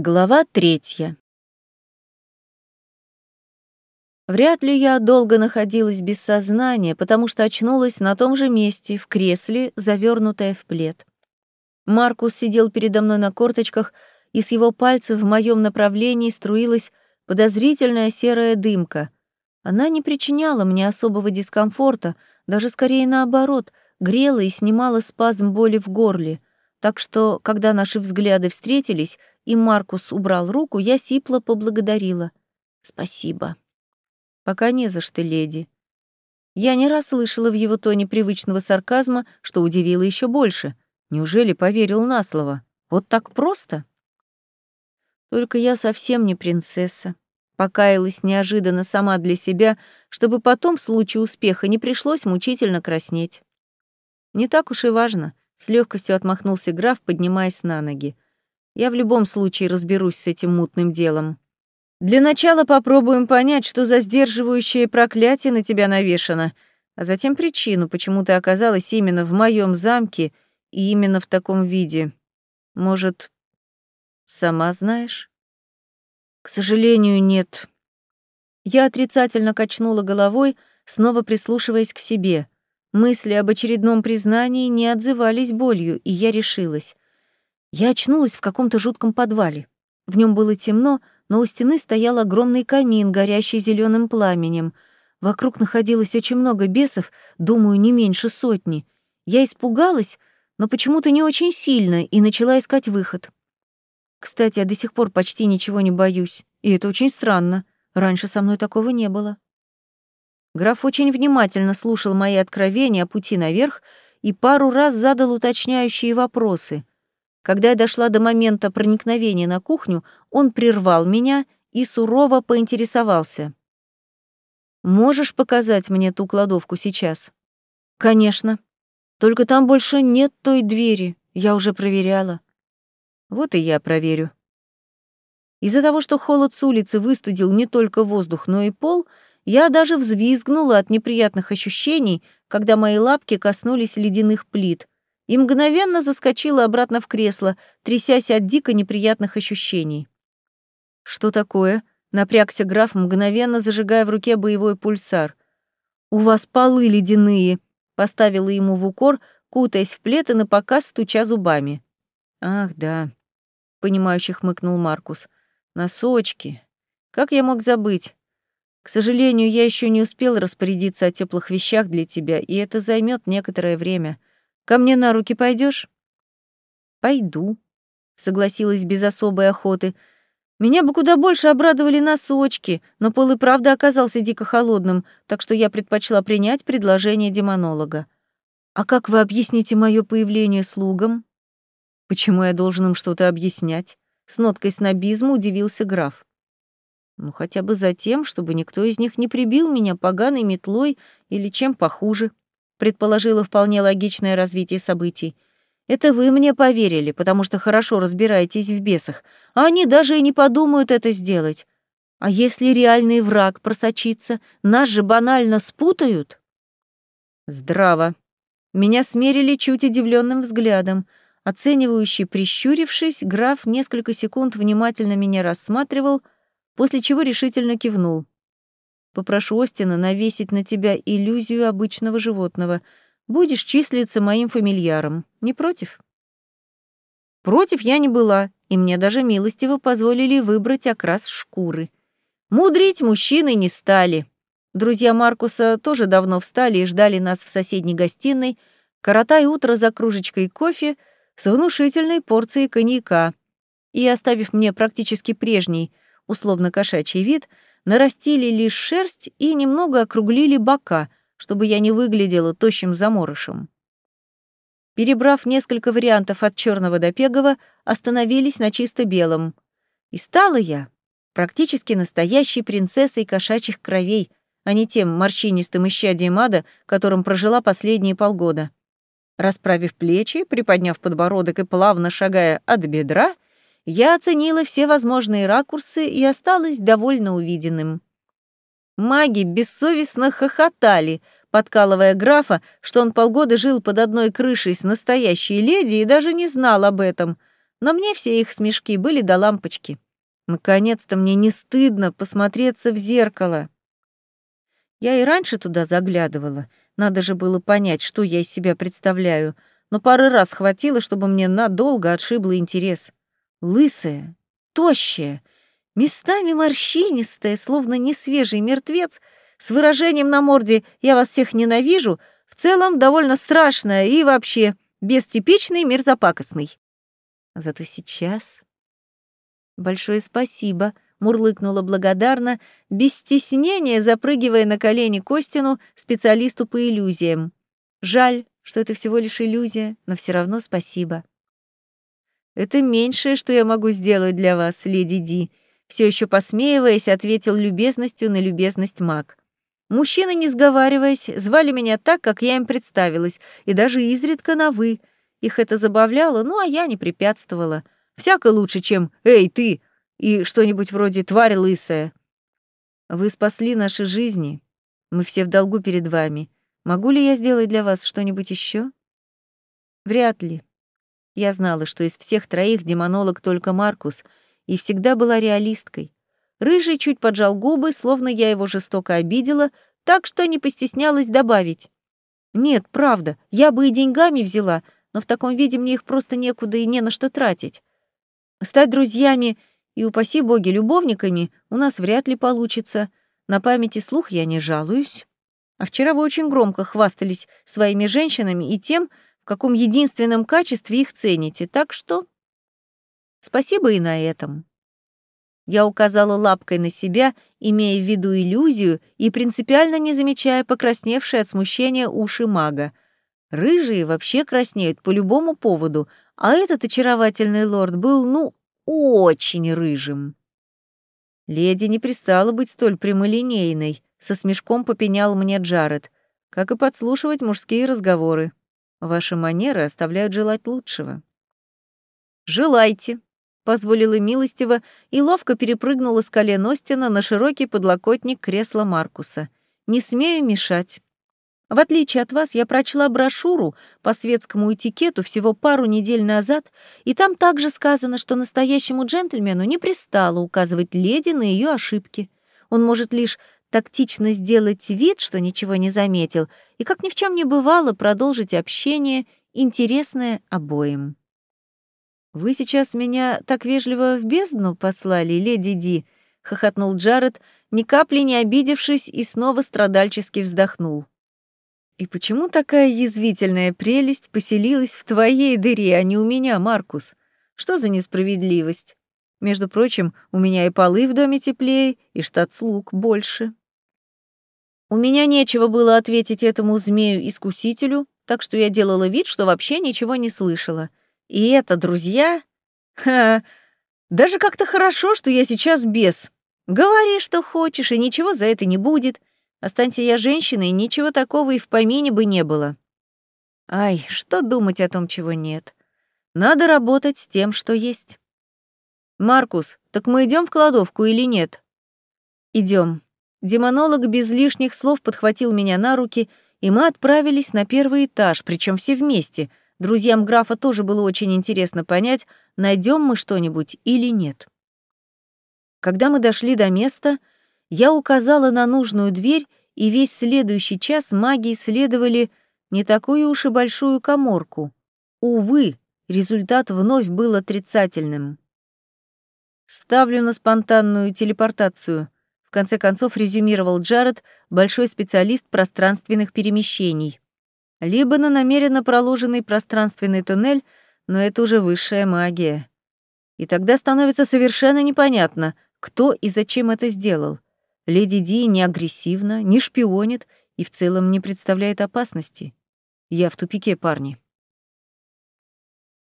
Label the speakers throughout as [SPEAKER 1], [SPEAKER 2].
[SPEAKER 1] Глава третья. Вряд ли я долго находилась без сознания, потому что очнулась на том же месте, в кресле, завернутая в плед. Маркус сидел передо мной на корточках, и с его пальцев в моем направлении струилась подозрительная серая дымка. Она не причиняла мне особого дискомфорта, даже скорее наоборот, грела и снимала спазм боли в горле. Так что, когда наши взгляды встретились, и Маркус убрал руку, я сипло поблагодарила. «Спасибо». «Пока не за что, леди». Я не раз слышала в его тоне привычного сарказма, что удивило еще больше. Неужели поверил на слово? Вот так просто? Только я совсем не принцесса. Покаялась неожиданно сама для себя, чтобы потом в случае успеха не пришлось мучительно краснеть. Не так уж и важно, с легкостью отмахнулся граф, поднимаясь на ноги. Я в любом случае разберусь с этим мутным делом. Для начала попробуем понять, что за сдерживающее проклятие на тебя навешано, а затем причину, почему ты оказалась именно в моем замке и именно в таком виде. Может, сама знаешь? К сожалению, нет. Я отрицательно качнула головой, снова прислушиваясь к себе. Мысли об очередном признании не отзывались болью, и я решилась. Я очнулась в каком-то жутком подвале. В нем было темно, но у стены стоял огромный камин, горящий зеленым пламенем. Вокруг находилось очень много бесов, думаю, не меньше сотни. Я испугалась, но почему-то не очень сильно, и начала искать выход. Кстати, я до сих пор почти ничего не боюсь, и это очень странно. Раньше со мной такого не было. Граф очень внимательно слушал мои откровения о пути наверх и пару раз задал уточняющие вопросы. Когда я дошла до момента проникновения на кухню, он прервал меня и сурово поинтересовался. «Можешь показать мне ту кладовку сейчас?» «Конечно. Только там больше нет той двери. Я уже проверяла». «Вот и я проверю». Из-за того, что холод с улицы выстудил не только воздух, но и пол, я даже взвизгнула от неприятных ощущений, когда мои лапки коснулись ледяных плит — и мгновенно заскочила обратно в кресло, трясясь от дико неприятных ощущений. «Что такое?» — напрягся граф, мгновенно зажигая в руке боевой пульсар. «У вас полы ледяные», — поставила ему в укор, кутаясь в плед и напоказ стуча зубами. «Ах, да», — понимающе хмыкнул Маркус. «Носочки. Как я мог забыть? К сожалению, я еще не успел распорядиться о теплых вещах для тебя, и это займет некоторое время. Ко мне на руки пойдешь? Пойду, согласилась без особой охоты. Меня бы куда больше обрадовали носочки, но пол и правда оказался дико холодным, так что я предпочла принять предложение демонолога. А как вы объясните мое появление слугам? Почему я должен им что-то объяснять? С ноткой снобизма удивился граф. Ну, хотя бы за тем, чтобы никто из них не прибил меня поганой метлой или чем похуже предположила вполне логичное развитие событий. Это вы мне поверили, потому что хорошо разбираетесь в бесах, а они даже и не подумают это сделать. А если реальный враг просочится, нас же банально спутают? Здраво. Меня смерили чуть удивленным взглядом. Оценивающий, прищурившись, граф несколько секунд внимательно меня рассматривал, после чего решительно кивнул. Попрошу Остина навесить на тебя иллюзию обычного животного. Будешь числиться моим фамильяром. Не против? Против я не была, и мне даже милостиво позволили выбрать окрас шкуры. Мудрить мужчины не стали. Друзья Маркуса тоже давно встали и ждали нас в соседней гостиной, коротая утро за кружечкой кофе с внушительной порцией коньяка. И, оставив мне практически прежний, условно-кошачий вид, нарастили лишь шерсть и немного округлили бока, чтобы я не выглядела тощим заморышем. Перебрав несколько вариантов от черного до пегого, остановились на чисто белом. И стала я практически настоящей принцессой кошачьих кровей, а не тем морщинистым исчадием ада, которым прожила последние полгода. Расправив плечи, приподняв подбородок и плавно шагая от бедра — я оценила все возможные ракурсы и осталась довольно увиденным. Маги бессовестно хохотали, подкалывая графа, что он полгода жил под одной крышей с настоящей леди и даже не знал об этом. Но мне все их смешки были до лампочки. Наконец-то мне не стыдно посмотреться в зеркало. Я и раньше туда заглядывала. Надо же было понять, что я из себя представляю. Но пары раз хватило, чтобы мне надолго отшибло интерес. Лысая, тощая, местами морщинистая, словно несвежий мертвец, с выражением на морде «я вас всех ненавижу», в целом довольно страшная и вообще бестипичный мерзопакостный. Зато сейчас... Большое спасибо, мурлыкнула благодарно, без стеснения запрыгивая на колени Костину, специалисту по иллюзиям. Жаль, что это всего лишь иллюзия, но все равно спасибо. Это меньшее, что я могу сделать для вас, леди Ди, все еще посмеиваясь, ответил любезностью на любезность маг. Мужчины, не сговариваясь, звали меня так, как я им представилась, и даже изредка на «вы». Их это забавляло, ну а я не препятствовала. Всяко лучше, чем «Эй, ты!» и что-нибудь вроде «Тварь лысая». Вы спасли наши жизни. Мы все в долгу перед вами. Могу ли я сделать для вас что-нибудь еще? Вряд ли. Я знала, что из всех троих демонолог только Маркус, и всегда была реалисткой. Рыжий чуть поджал губы, словно я его жестоко обидела, так что не постеснялась добавить. «Нет, правда, я бы и деньгами взяла, но в таком виде мне их просто некуда и не на что тратить. Стать друзьями и, упаси боги, любовниками у нас вряд ли получится. На памяти слух я не жалуюсь. А вчера вы очень громко хвастались своими женщинами и тем, каком единственном качестве их цените, так что спасибо и на этом». Я указала лапкой на себя, имея в виду иллюзию и принципиально не замечая покрасневшие от смущения уши мага. Рыжие вообще краснеют по любому поводу, а этот очаровательный лорд был, ну, очень рыжим. Леди не пристала быть столь прямолинейной, со смешком попенял мне Джаред, как и подслушивать мужские разговоры. Ваши манеры оставляют желать лучшего. «Желайте», позволила милостиво и ловко перепрыгнула с колен Остина на широкий подлокотник кресла Маркуса. «Не смею мешать. В отличие от вас, я прочла брошюру по светскому этикету всего пару недель назад, и там также сказано, что настоящему джентльмену не пристало указывать леди на ее ошибки. Он может лишь тактично сделать вид, что ничего не заметил, и, как ни в чем не бывало, продолжить общение, интересное обоим. «Вы сейчас меня так вежливо в бездну послали, леди Ди», — хохотнул Джаред, ни капли не обидевшись и снова страдальчески вздохнул. «И почему такая язвительная прелесть поселилась в твоей дыре, а не у меня, Маркус? Что за несправедливость? Между прочим, у меня и полы в доме теплее, и штат слуг больше». У меня нечего было ответить этому змею-искусителю, так что я делала вид, что вообще ничего не слышала — и это друзья? Ха, даже как-то хорошо, что я сейчас без. Говори, что хочешь, и ничего за это не будет. Останься я женщиной, ничего такого и в помине бы не было. Ай, что думать о том, чего нет? Надо работать с тем, что есть. Маркус, так мы идем в кладовку или нет? Идем. Демонолог без лишних слов подхватил меня на руки, и мы отправились на первый этаж, причем все вместе — Друзьям графа тоже было очень интересно понять, найдем мы что-нибудь или нет. Когда мы дошли до места, я указала на нужную дверь, и весь следующий час маги исследовали не такую уж и большую коморку. Увы, результат вновь был отрицательным. «Ставлю на спонтанную телепортацию», — в конце концов резюмировал Джаред, большой специалист пространственных перемещений либо на намеренно проложенный пространственный туннель, но это уже высшая магия. И тогда становится совершенно непонятно, кто и зачем это сделал. Леди Ди не агрессивна, не шпионит и в целом не представляет опасности. Я в тупике, парни.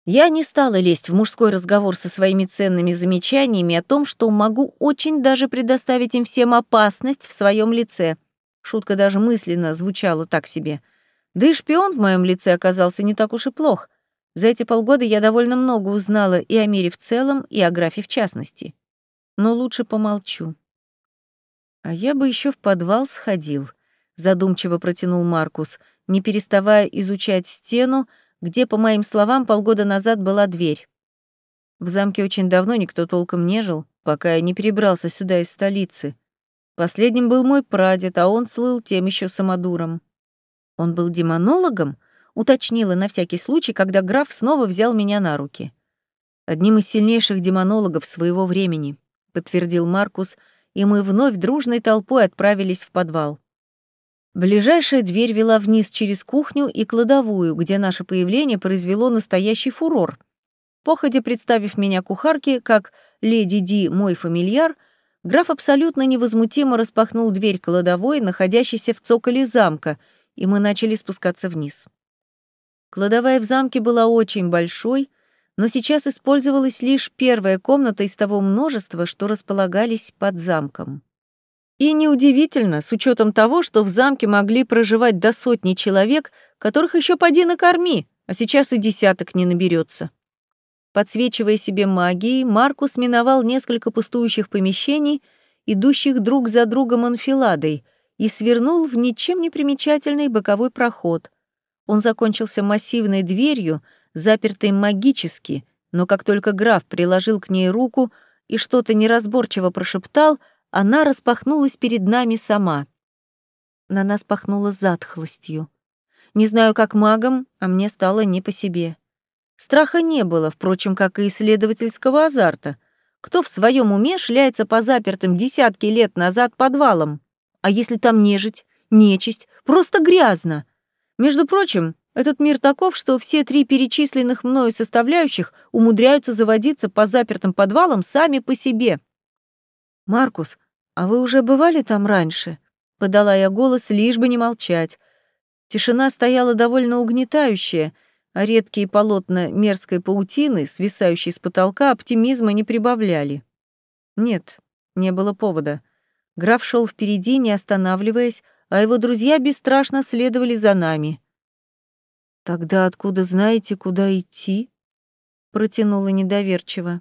[SPEAKER 1] Я не стала лезть в мужской разговор со своими ценными замечаниями о том, что могу очень даже предоставить им всем опасность в своем лице. Шутка даже мысленно звучала так себе — да и шпион в моем лице оказался не так уж и плох. За эти полгода я довольно много узнала и о мире в целом, и о графе в частности. Но лучше помолчу. А я бы еще в подвал сходил, задумчиво протянул Маркус, не переставая изучать стену, где, по моим словам, полгода назад была дверь. В замке очень давно никто толком не жил, пока я не перебрался сюда из столицы. Последним был мой прадед, а он слыл тем еще самодуром. Он был демонологом, уточнила на всякий случай, когда граф снова взял меня на руки. Одним из сильнейших демонологов своего времени, подтвердил Маркус, и мы вновь дружной толпой отправились в подвал. Ближайшая дверь вела вниз через кухню и кладовую, где наше появление произвело настоящий фурор. Походя представив меня кухарке, как «Леди Ди, мой фамильяр», граф абсолютно невозмутимо распахнул дверь кладовой, находящейся в цоколе замка, и мы начали спускаться вниз. Кладовая в замке была очень большой, но сейчас использовалась лишь первая комната из того множества, что располагались под замком. И неудивительно, с учетом того, что в замке могли проживать до сотни человек, которых еще поди накорми, а сейчас и десяток не наберется. Подсвечивая себе магией, Маркус миновал несколько пустующих помещений, идущих друг за другом анфиладой, и свернул в ничем не примечательный боковой проход. Он закончился массивной дверью, запертой магически, но как только граф приложил к ней руку и что-то неразборчиво прошептал — она распахнулась перед нами сама. На нас пахнуло затхлостью. Не знаю, как магом, а мне стало не по себе. Страха не было, впрочем, как и исследовательского азарта. Кто в своем уме шляется по запертым десятки лет назад подвалам? А если там нежить, нечисть, просто грязно? Между прочим, этот мир таков, что все три перечисленных мною составляющих умудряются заводиться по запертым подвалам сами по себе. «Маркус, «А вы уже бывали там раньше?» — подала я голос, лишь бы не молчать. Тишина стояла довольно угнетающая, а редкие полотна мерзкой паутины, свисающей с потолка, оптимизма не прибавляли. Нет, не было повода. Граф шел впереди, не останавливаясь, а его друзья бесстрашно следовали за нами. «Тогда откуда знаете, куда идти?» — протянула недоверчиво.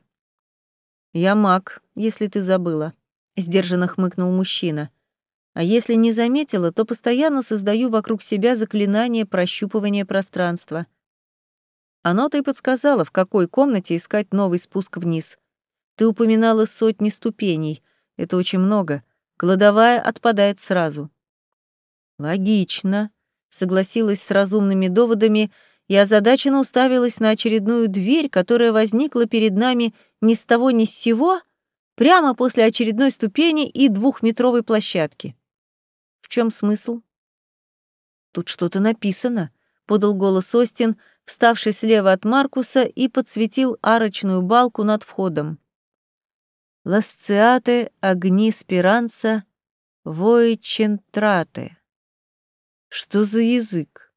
[SPEAKER 1] «Я маг, если ты забыла», сдержанно хмыкнул мужчина. А если не заметила, то постоянно создаю вокруг себя заклинание прощупывания пространства. Оно-то и подсказало, в какой комнате искать новый спуск вниз. Ты упоминала сотни ступеней. Это очень много. Кладовая отпадает сразу. Логично, согласилась с разумными доводами и озадаченно уставилась на очередную дверь, которая возникла перед нами ни с того ни с сего — прямо после очередной ступени и двухметровой площадки. В чем смысл? Тут что-то написано, подал голос Остин, вставший слева от Маркуса и подсветил арочную балку над входом. Ласциате огни спиранца войчентрате. Что за язык?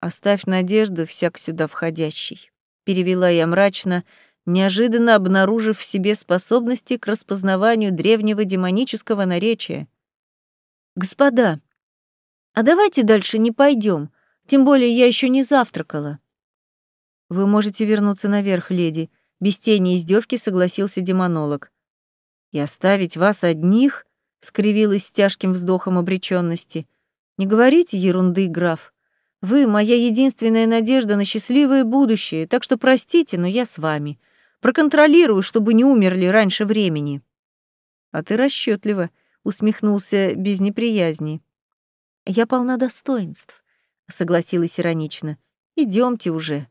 [SPEAKER 1] Оставь надежду всяк сюда входящий, перевела я мрачно, неожиданно обнаружив в себе способности к распознаванию древнего демонического наречия. «Господа, а давайте дальше не пойдем, тем более я еще не завтракала». «Вы можете вернуться наверх, леди», — без тени издевки согласился демонолог. «И оставить вас одних?» — скривилась с тяжким вздохом обреченности. «Не говорите ерунды, граф. Вы — моя единственная надежда на счастливое будущее, так что простите, но я с вами. Проконтролирую, чтобы не умерли раньше времени». «А ты расчетлива», — усмехнулся без неприязни. «Я полна достоинств», — согласилась иронично. Идемте уже».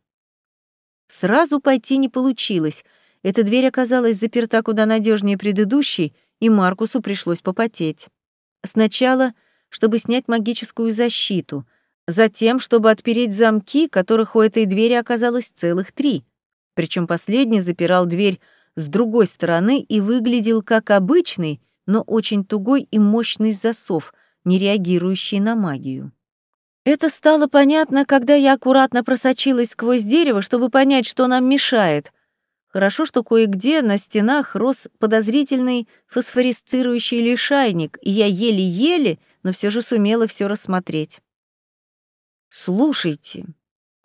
[SPEAKER 1] Сразу пойти не получилось. Эта дверь оказалась заперта куда надежнее предыдущей, и Маркусу пришлось попотеть. Сначала, чтобы снять магическую защиту, затем, чтобы отпереть замки, которых у этой двери оказалось целых три причем последний запирал дверь с другой стороны и выглядел как обычный, но очень тугой и мощный засов, не реагирующий на магию. Это стало понятно, когда я аккуратно просочилась сквозь дерево, чтобы понять, что нам мешает. Хорошо, что кое-где на стенах рос подозрительный фосфорисцирующий лишайник, и я еле-еле, но все же сумела все рассмотреть. «Слушайте,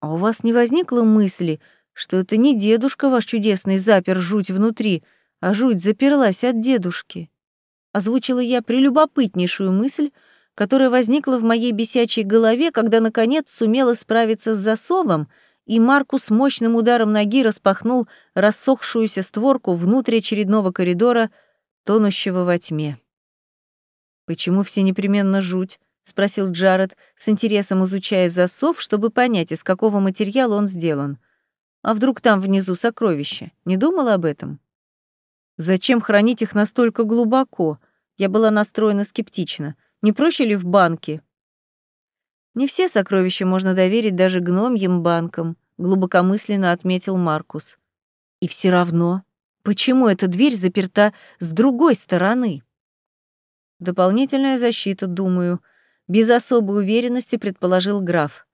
[SPEAKER 1] а у вас не возникло мысли, что это не дедушка ваш чудесный запер жуть внутри, а жуть заперлась от дедушки. Озвучила я прелюбопытнейшую мысль, которая возникла в моей бесячей голове, когда, наконец, сумела справиться с засовом и Маркус мощным ударом ноги распахнул рассохшуюся створку внутрь очередного коридора, тонущего во тьме. «Почему все непременно жуть?» — спросил Джаред, с интересом изучая засов, чтобы понять, из какого материала он сделан. «А вдруг там внизу сокровища? Не думала об этом?» «Зачем хранить их настолько глубоко?» Я была настроена скептично. «Не проще ли в банке?» Не все сокровища можно доверить даже гномьим банкам, глубокомысленно отметил Маркус. И все равно, почему эта дверь заперта с другой стороны? Дополнительная защита, думаю, без особой уверенности предположил граф.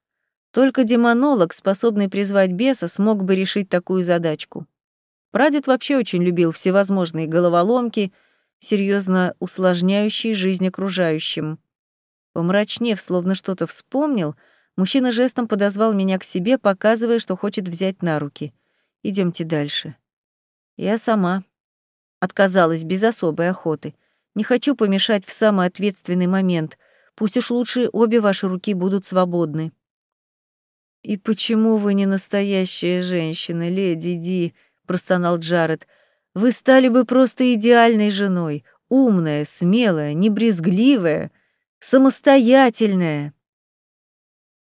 [SPEAKER 1] Только демонолог, способный призвать беса, смог бы решить такую задачку. Прадед вообще очень любил всевозможные головоломки, серьезно усложняющие жизнь окружающим. Помрачнев, словно что-то вспомнил, мужчина жестом подозвал меня к себе, показывая, что хочет взять на руки. Идемте дальше. Я сама отказалась без особой охоты. Не хочу помешать в самый ответственный момент. Пусть уж лучше обе ваши руки будут свободны. «И почему вы не настоящая женщина, леди Ди?» — простонал Джаред. «Вы стали бы просто идеальной женой, умная, смелая, небрезгливая» самостоятельная.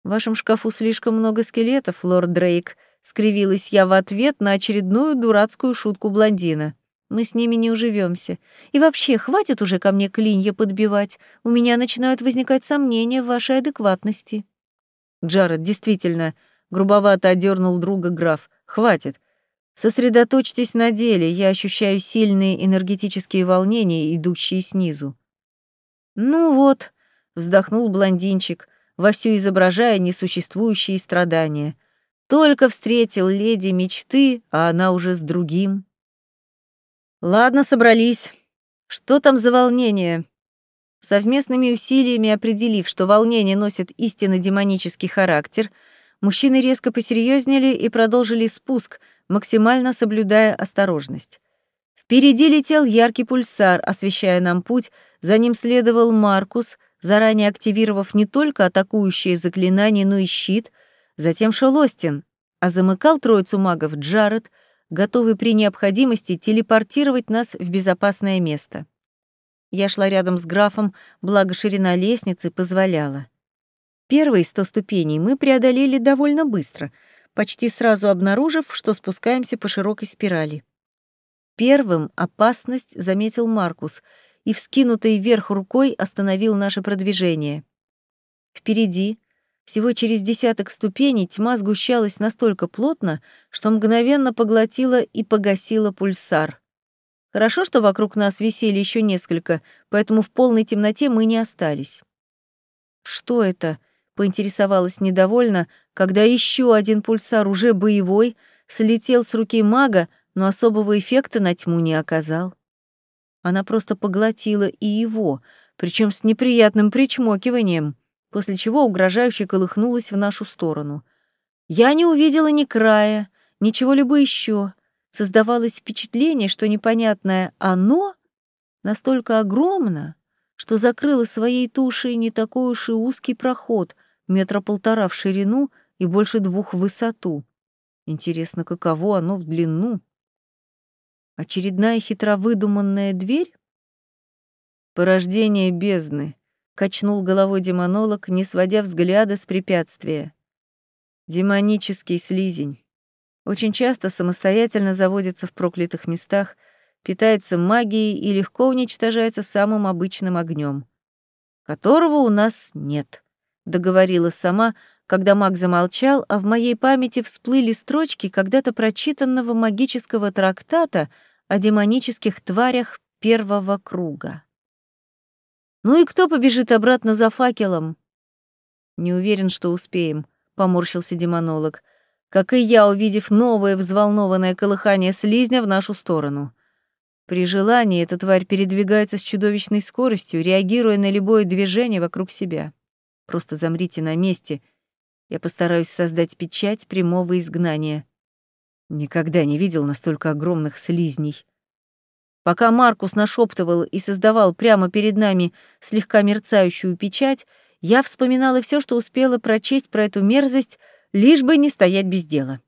[SPEAKER 1] В вашем шкафу слишком много скелетов, лорд Дрейк, скривилась я в ответ на очередную дурацкую шутку блондина. Мы с ними не уживемся. И вообще, хватит уже ко мне клинья подбивать. У меня начинают возникать сомнения в вашей адекватности. Джаред, действительно, грубовато одернул друга граф. Хватит. Сосредоточьтесь на деле. Я ощущаю сильные энергетические волнения, идущие снизу. Ну вот, вздохнул блондинчик, вовсю изображая несуществующие страдания. Только встретил леди мечты, а она уже с другим. Ладно, собрались. Что там за волнение? Совместными усилиями определив, что волнение носит истинно демонический характер, мужчины резко посерьезнели и продолжили спуск, максимально соблюдая осторожность. Впереди летел яркий пульсар, освещая нам путь, за ним следовал Маркус, заранее активировав не только атакующие заклинания, но и щит, затем шел Остин, а замыкал троицу магов Джаред, готовый при необходимости телепортировать нас в безопасное место. Я шла рядом с графом, благо ширина лестницы позволяла. Первые сто ступеней мы преодолели довольно быстро, почти сразу обнаружив, что спускаемся по широкой спирали. Первым опасность заметил Маркус — и, вскинутой вверх рукой, остановил наше продвижение. Впереди, всего через десяток ступеней, тьма сгущалась настолько плотно, что мгновенно поглотила и погасила пульсар. Хорошо, что вокруг нас висели еще несколько, поэтому в полной темноте мы не остались. «Что это?» — поинтересовалась недовольно, когда еще один пульсар, уже боевой, слетел с руки мага, но особого эффекта на тьму не оказал. Она просто поглотила и его, причем с неприятным причмокиванием, после чего угрожающе колыхнулась в нашу сторону. Я не увидела ни края, ничего-либо еще. Создавалось впечатление, что непонятное «оно» настолько огромно, что закрыло своей тушей не такой уж и узкий проход, метра полтора в ширину и больше двух в высоту. Интересно, каково оно в длину? Очередная хитро выдуманная дверь? Порождение бездны, качнул головой демонолог, не сводя взгляда с препятствия. Демонический слизень. Очень часто самостоятельно заводится в проклятых местах, питается магией и легко уничтожается самым обычным огнем, которого у нас нет, договорила сама, когда маг замолчал, а в моей памяти всплыли строчки когда-то прочитанного магического трактата — о демонических тварях первого круга. «Ну и кто побежит обратно за факелом?» «Не уверен, что успеем», — поморщился демонолог, как и я, увидев новое взволнованное колыхание слизня в нашу сторону. При желании эта тварь передвигается с чудовищной скоростью, реагируя на любое движение вокруг себя. Просто замрите на месте. Я постараюсь создать печать прямого изгнания. Никогда не видел настолько огромных слизней. Пока Маркус нашептывал и создавал прямо перед нами слегка мерцающую печать, я вспоминала все, что успела прочесть про эту мерзость лишь бы не стоять без дела.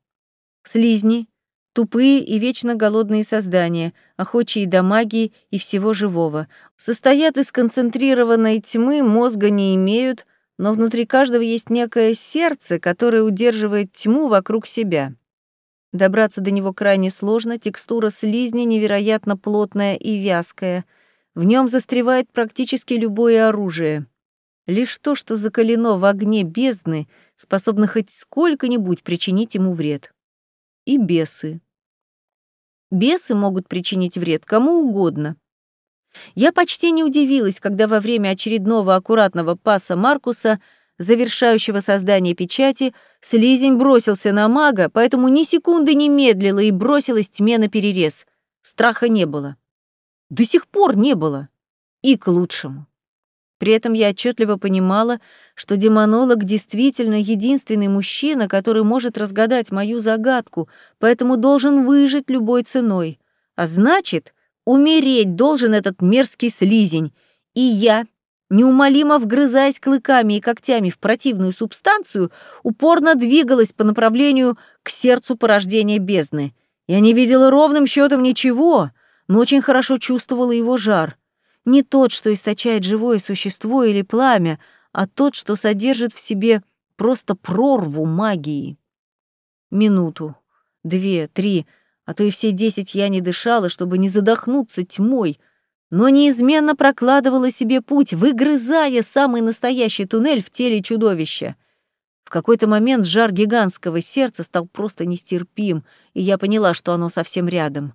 [SPEAKER 1] Слизни — тупые и вечно голодные создания, охочие до магии и всего живого. Состоят из концентрированной тьмы, мозга не имеют, но внутри каждого есть некое сердце, которое удерживает тьму вокруг себя. Добраться до него крайне сложно, текстура слизни невероятно плотная и вязкая. В нем застревает практически любое оружие. Лишь то, что закалено в огне бездны, способно хоть сколько-нибудь причинить ему вред. И бесы. Бесы могут причинить вред кому угодно. Я почти не удивилась, когда во время очередного аккуратного паса Маркуса — завершающего создание печати, слизень бросился на мага, поэтому ни секунды не медлила и бросилась тьме на перерез. Страха не было. До сих пор не было. И к лучшему. При этом я отчетливо понимала, что демонолог действительно единственный мужчина, который может разгадать мою загадку, поэтому должен выжить любой ценой. А значит, умереть должен этот мерзкий слизень. И я, неумолимо вгрызаясь клыками и когтями в противную субстанцию, упорно двигалась по направлению к сердцу порождения бездны. Я не видела ровным счетом ничего, но очень хорошо чувствовала его жар. Не тот, что источает живое существо или пламя, а тот, что содержит в себе просто прорву магии. Минуту, две, три, а то и все десять я не дышала, чтобы не задохнуться тьмой — но неизменно прокладывала себе путь, выгрызая самый настоящий туннель в теле чудовища. В какой-то момент жар гигантского сердца стал просто нестерпим, и я поняла, что оно совсем рядом.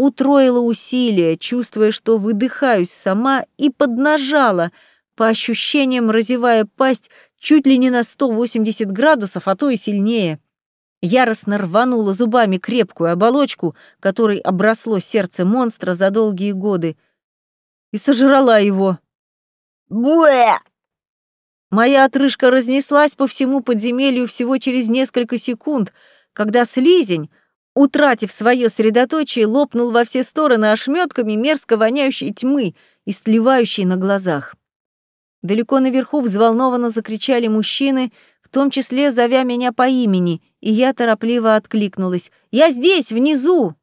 [SPEAKER 1] Утроила усилия, чувствуя, что выдыхаюсь сама, и поднажала, по ощущениям разевая пасть чуть ли не на 180 градусов, а то и сильнее. Яростно рванула зубами крепкую оболочку, которой обросло сердце монстра за долгие годы — и сожрала его. Буэ! Моя отрыжка разнеслась по всему подземелью всего через несколько секунд, когда слизень, утратив свое средоточие, лопнул во все стороны ошметками мерзко воняющей тьмы и сливающей на глазах. Далеко наверху взволнованно закричали мужчины, в том числе зовя меня по имени, и я торопливо откликнулась. «Я здесь, внизу!»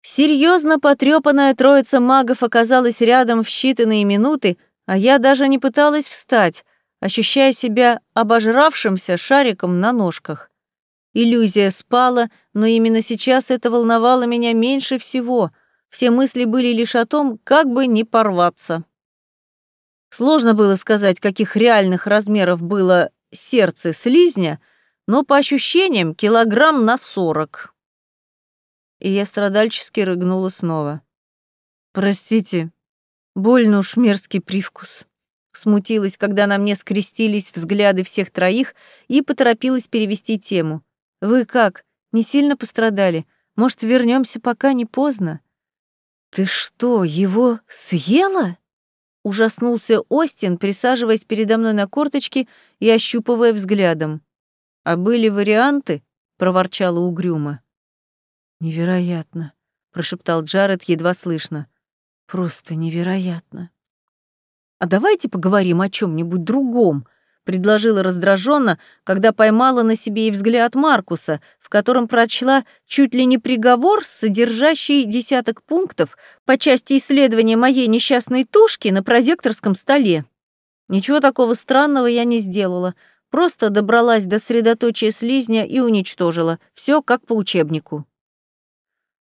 [SPEAKER 1] Серьезно потрепанная троица магов оказалась рядом в считанные минуты, а я даже не пыталась встать, ощущая себя обожравшимся шариком на ножках. Иллюзия спала, но именно сейчас это волновало меня меньше всего. Все мысли были лишь о том, как бы не порваться. Сложно было сказать, каких реальных размеров было сердце слизня, но по ощущениям килограмм на сорок и я страдальчески рыгнула снова. «Простите, больно уж мерзкий привкус». Смутилась, когда на мне скрестились взгляды всех троих и поторопилась перевести тему. «Вы как, не сильно пострадали? Может, вернемся, пока не поздно?» «Ты что, его съела?» Ужаснулся Остин, присаживаясь передо мной на корточки и ощупывая взглядом. «А были варианты?» — проворчала угрюмо. «Невероятно», — прошептал Джаред едва слышно. «Просто невероятно». «А давайте поговорим о чем нибудь другом», — предложила раздраженно, когда поймала на себе и взгляд Маркуса, в котором прочла чуть ли не приговор, содержащий десяток пунктов по части исследования моей несчастной тушки на прозекторском столе. Ничего такого странного я не сделала, просто добралась до средоточия слизня и уничтожила. Все как по учебнику.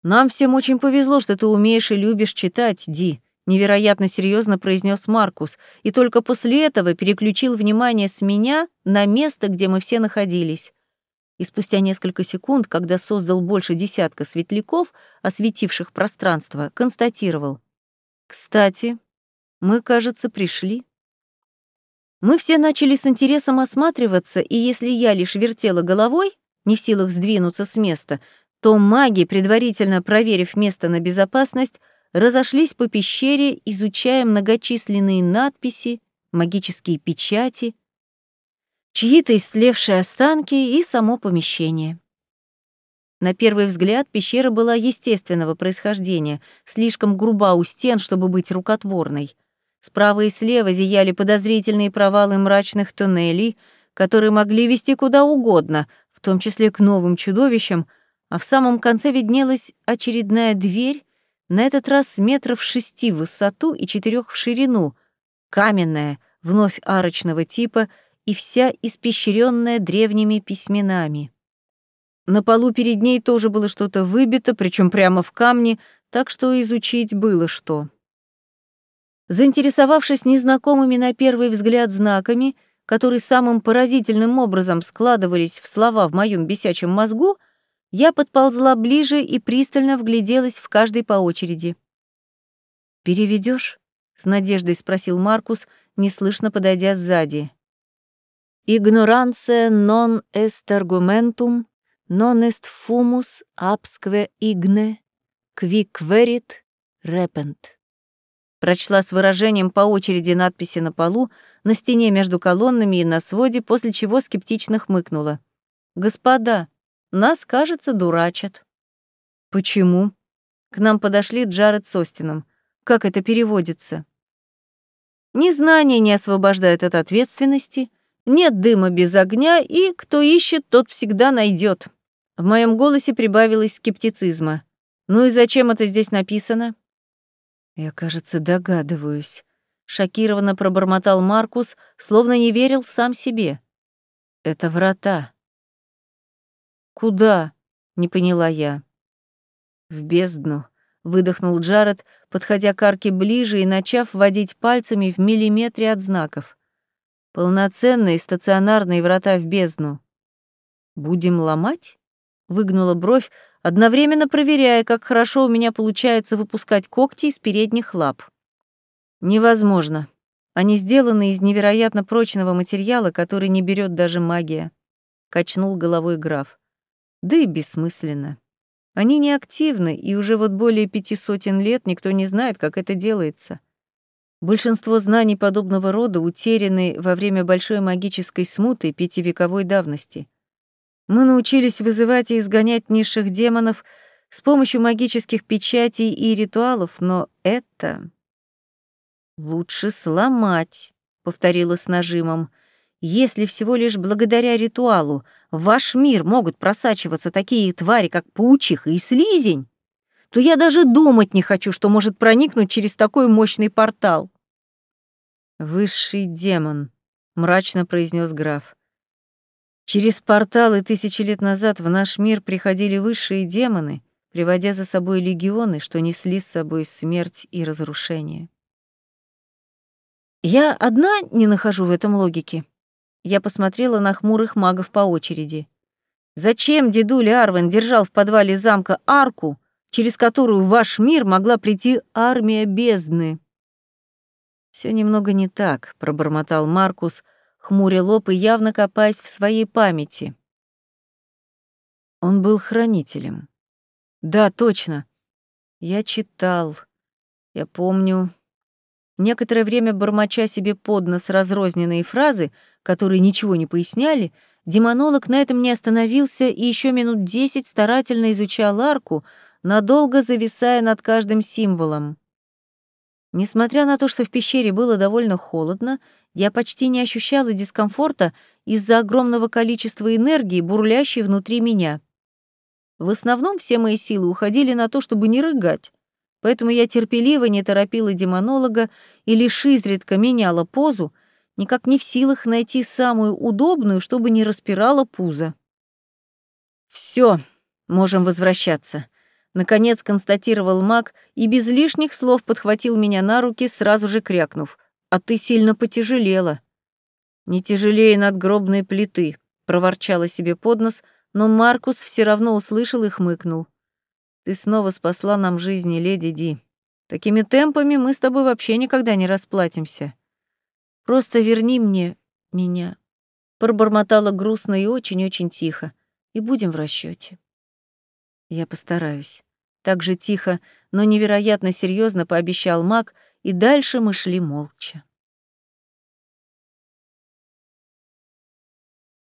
[SPEAKER 1] «Нам всем очень повезло, что ты умеешь и любишь читать, Ди», — невероятно серьезно произнес Маркус, и только после этого переключил внимание с меня на место, где мы все находились. И спустя несколько секунд, когда создал больше десятка светляков, осветивших пространство, констатировал. «Кстати, мы, кажется, пришли». Мы все начали с интересом осматриваться, и если я лишь вертела головой, не в силах сдвинуться с места, то маги, предварительно проверив место на безопасность, разошлись по пещере, изучая многочисленные надписи, магические печати, чьи-то истлевшие останки и само помещение. На первый взгляд пещера была естественного происхождения, слишком груба у стен, чтобы быть рукотворной. Справа и слева зияли подозрительные провалы мрачных туннелей, которые могли вести куда угодно, в том числе к новым чудовищам, а в самом конце виднелась очередная дверь, на этот раз метров шести в высоту и четырех в ширину, каменная, вновь арочного типа и вся испещренная древними письменами. На полу перед ней тоже было что-то выбито, причем прямо в камне, так что изучить было что. Заинтересовавшись незнакомыми на первый взгляд знаками, которые самым поразительным образом складывались в слова в моем бесячем мозгу, я подползла ближе и пристально вгляделась в каждый по очереди. Переведешь? с надеждой спросил Маркус, неслышно подойдя сзади. «Игноранция non est argumentum, non est fumus absque igne, qui querit repent». Прочла с выражением по очереди надписи на полу, на стене между колоннами и на своде, после чего скептично хмыкнула. «Господа, нас, кажется, дурачат». «Почему?» К нам подошли Джаред с Остином. «Как это переводится?» Незнание не освобождает от ответственности, нет дыма без огня, и кто ищет, тот всегда найдет. В моем голосе прибавилось скептицизма. Ну и зачем это здесь написано? Я, кажется, догадываюсь. Шокированно пробормотал Маркус, словно не верил сам себе. Это врата. Куда? Не поняла я. В бездну выдохнул Джаред, подходя к арке ближе и начав водить пальцами в миллиметре от знаков. Полноценные стационарные врата в бездну. Будем ломать? Выгнула бровь, одновременно проверяя, как хорошо у меня получается выпускать когти из передних лап. Невозможно. Они сделаны из невероятно прочного материала, который не берет даже магия. Качнул головой граф. Да и бессмысленно. Они неактивны, и уже вот более пяти сотен лет никто не знает, как это делается. Большинство знаний подобного рода утеряны во время большой магической смуты пятивековой давности. Мы научились вызывать и изгонять низших демонов с помощью магических печатей и ритуалов, но это... «Лучше сломать», — повторила с нажимом. Если всего лишь благодаря ритуалу в ваш мир могут просачиваться такие твари, как паучиха и слизень, то я даже думать не хочу, что может проникнуть через такой мощный портал. «Высший демон», — мрачно произнес граф. «Через порталы тысячи лет назад в наш мир приходили высшие демоны, приводя за собой легионы, что несли с собой смерть и разрушение». Я одна не нахожу в этом логики. Я посмотрела на хмурых магов по очереди. Зачем дедуля Арвен держал в подвале замка арку, через которую в ваш мир могла прийти армия бездны? Все немного не так, пробормотал Маркус, хмуря лоб и явно копаясь в своей памяти. Он был хранителем. Да, точно. Я читал. Я помню. Некоторое время бормоча себе под нос разрозненные фразы, которые ничего не поясняли, демонолог на этом не остановился и еще минут десять старательно изучал арку, надолго зависая над каждым символом. Несмотря на то, что в пещере было довольно холодно, я почти не ощущала дискомфорта из-за огромного количества энергии, бурлящей внутри меня. В основном все мои силы уходили на то, чтобы не рыгать, поэтому я терпеливо не торопила демонолога и лишь изредка меняла позу, никак не в силах найти самую удобную, чтобы не распирала пузо. Все, можем возвращаться», — наконец констатировал маг и без лишних слов подхватил меня на руки, сразу же крякнув. «А ты сильно потяжелела». «Не тяжелее надгробной плиты», — проворчала себе под нос, но Маркус все равно услышал и хмыкнул. «Ты снова спасла нам жизни, леди Ди. Такими темпами мы с тобой вообще никогда не расплатимся». Просто верни мне меня. Пробормотала грустно и очень-очень тихо. И будем в расчете. Я постараюсь. Так же тихо, но невероятно серьезно пообещал маг, и дальше мы шли молча.